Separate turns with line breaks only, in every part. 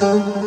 Duman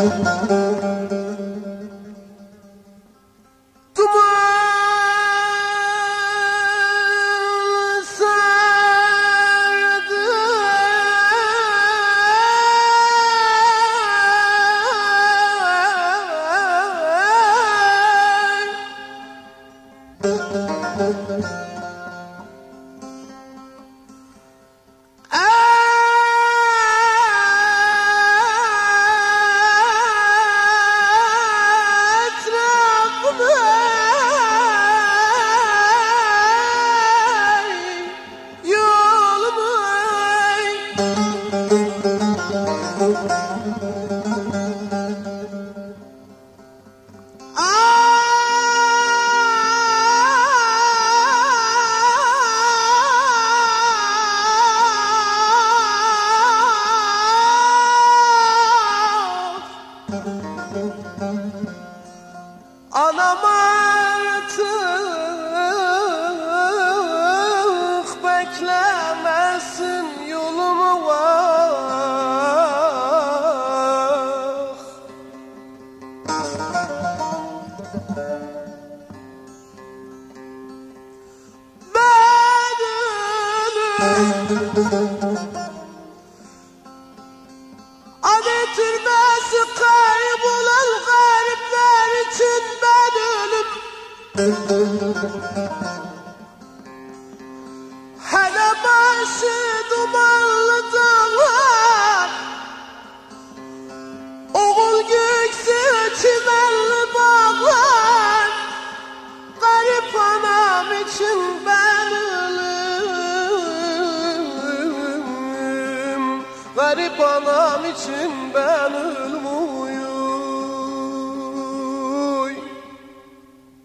sardı etrafımı türbesi kaybolan garipler için ben ölüm. Hele başı Garip anam için ben ölüm